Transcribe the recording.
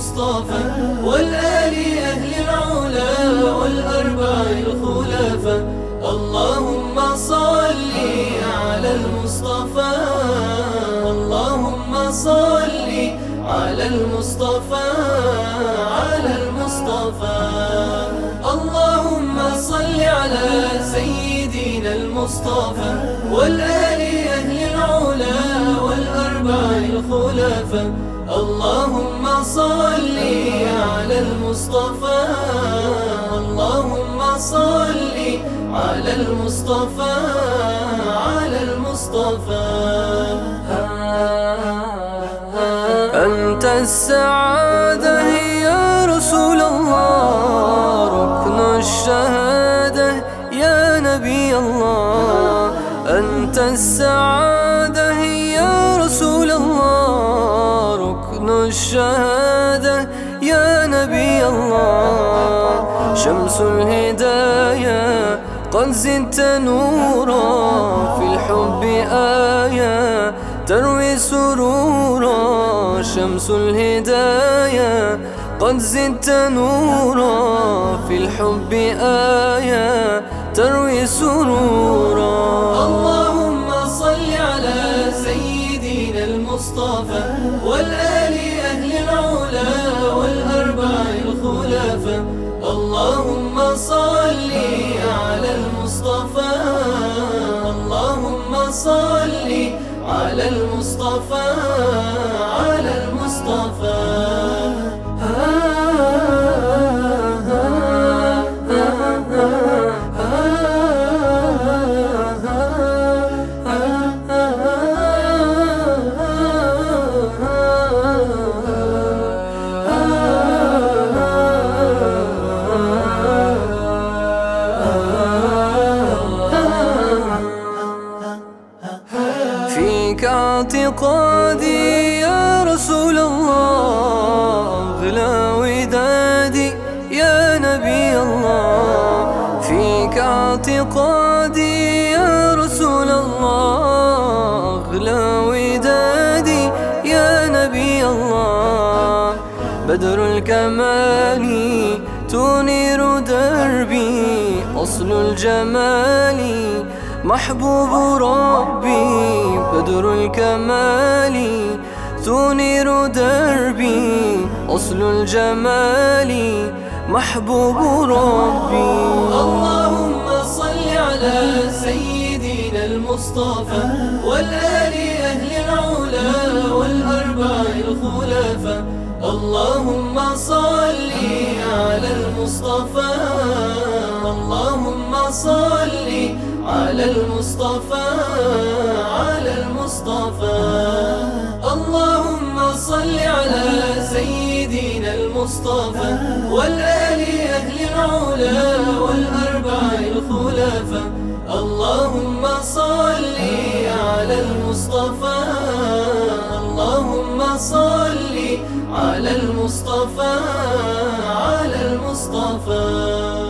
المصطفى والآل أهل العلا والأربع الخلفاء. اللهم صل على المصطفى. اللهم صل على المصطفى. على المصطفى. اللهم صل على سيدنا المصطفى والآل الخلفاء. اللهم صل على المصطفى. اللهم صل على المصطفى. على المصطفى. أنت السعادة يا رسول الله. ركن الشهادة يا نبي الله. أنت السعادة نبي الله. شمس الهداية قد زدت نورا. في الحب آية تروي سرورا. شمس الهداية قد زدت نورا. في الحب آية تروي سرورا. اللهم صل على سيدنا المصطفى والآل أهل العلا والأربع الخلفاء اللهم صل على المصطفى. اللهم صل على المصطفى. فيك اعتقادي يا رسول الله أغلى ودادي يا نبي الله. فيك اعتقادي يا رسول الله أغلى ودادي يا نبي الله. بدر الكمال تنير دربي أصل الجمال محبوب ربي بدر الكمال تنير دربي أصل الجمال. محبوب ربي. اللهم صل على سيدنا المصطفى والآل أهل العلا والأربع الخلفاء اللهم صل على المصطفى. اللهم صل على المصطفى على المصطفى. اللهم صل على سيدنا المصطفى والآل أهل العلا والأربع الخلفاء. اللهم صل على المصطفى اللهم صل على المصطفى على المصطفى.